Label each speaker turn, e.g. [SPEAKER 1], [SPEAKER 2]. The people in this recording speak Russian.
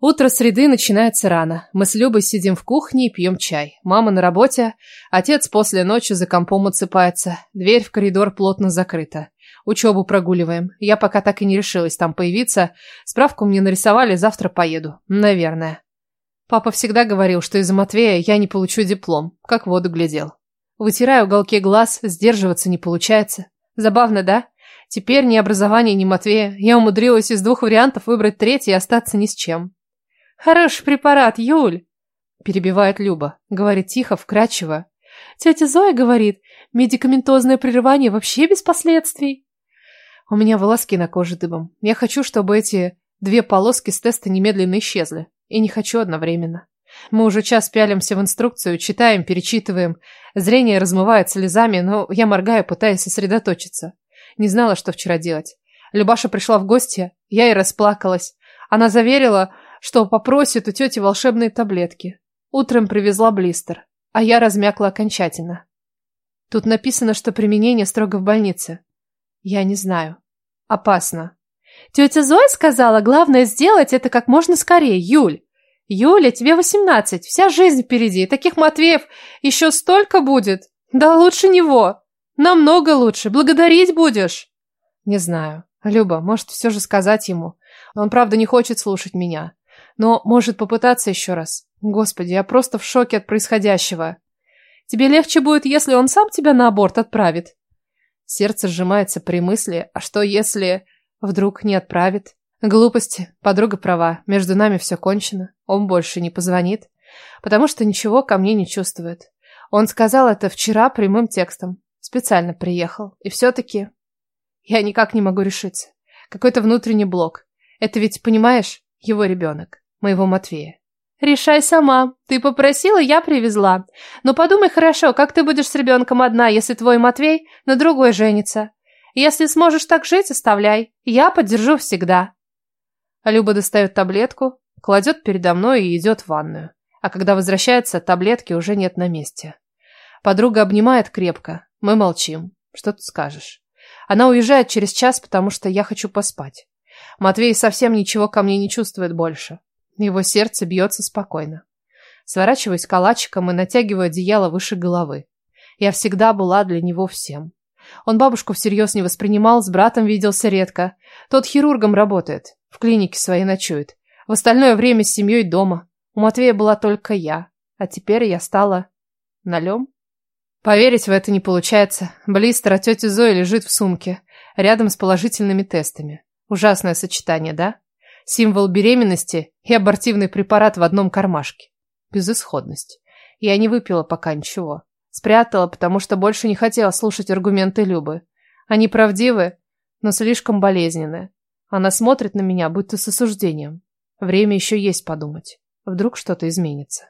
[SPEAKER 1] Утро среды начинается рано. Мы с Любой сидим в кухне и пьем чай. Мама на работе, отец после ночи за компом отсыпается. Дверь в коридор плотно закрыта. Учебу прогуливаем. Я пока так и не решилась там появиться. Справку мне нарисовали, завтра поеду. Наверное. Папа всегда говорил, что из-за Матвея я не получу диплом. Как воду глядел. Вытираю уголки глаз, сдерживаться не получается. Забавно, да? Теперь ни образования, ни Матвея. Я умудрилась из двух вариантов выбрать третий и остаться ни с чем. Хороший препарат, Юль, перебивает Люба, говорит тихо, вкрадчиво. Тетя Зоя говорит, медикаментозное прерывание вообще без последствий. У меня волоски на коже дыбом. Я хочу, чтобы эти две полоски с теста немедленно исчезли. И не хочу одновременно. Мы уже час пялимся в инструкцию, читаем, перечитываем. Зрение размывает слезами, но я моргаю, пытаясь сосредоточиться. Не знала, что вчера делать. Любаша пришла в гости, я и расплакалась. Она заверила, что попросит у тети волшебные таблетки. Утром привезла блистер, а я размякла окончательно. Тут написано, что применение строго в больнице. Я не знаю. Опасно. Тетя Зоя сказала, главное сделать это как можно скорее, Юль. Юля, тебе восемнадцать, вся жизнь впереди, таких Матвеев еще столько будет. Да лучше него. Намного лучше, благодарить будешь. Не знаю. Люба, может, все же сказать ему. Он, правда, не хочет слушать меня. Но может попытаться еще раз. Господи, я просто в шоке от происходящего. Тебе легче будет, если он сам тебя на аборт отправит. Сердце сжимается при мысли, а что если вдруг не отправит? Глупости, подруга права, между нами все кончено. Он больше не позвонит, потому что ничего ко мне не чувствует. Он сказал это вчера прямым текстом. Специально приехал. И все-таки я никак не могу решиться. Какой-то внутренний блок. Это ведь, понимаешь, его ребенок моего Матвея. «Решай сама. Ты попросила, я привезла. Но подумай хорошо, как ты будешь с ребенком одна, если твой Матвей на другой женится. Если сможешь так жить, оставляй. Я поддержу всегда». Люба достает таблетку, кладет передо мной и идет в ванную. А когда возвращается, таблетки уже нет на месте. Подруга обнимает крепко. Мы молчим. Что ты скажешь? Она уезжает через час, потому что я хочу поспать. Матвей совсем ничего ко мне не чувствует больше. Его сердце бьется спокойно. Сворачиваюсь калачиком и натягиваю одеяло выше головы. Я всегда была для него всем. Он бабушку всерьез не воспринимал, с братом виделся редко. Тот хирургом работает, в клинике своей ночует. В остальное время с семьей дома. У Матвея была только я. А теперь я стала... налем? Поверить в это не получается. Блистер от тети Зои лежит в сумке, рядом с положительными тестами. Ужасное сочетание, да? Символ беременности и абортивный препарат в одном кармашке. Безысходность. Я не выпила пока ничего. Спрятала, потому что больше не хотела слушать аргументы Любы. Они правдивы, но слишком болезненные. Она смотрит на меня, будто с осуждением. Время еще есть подумать. Вдруг что-то изменится.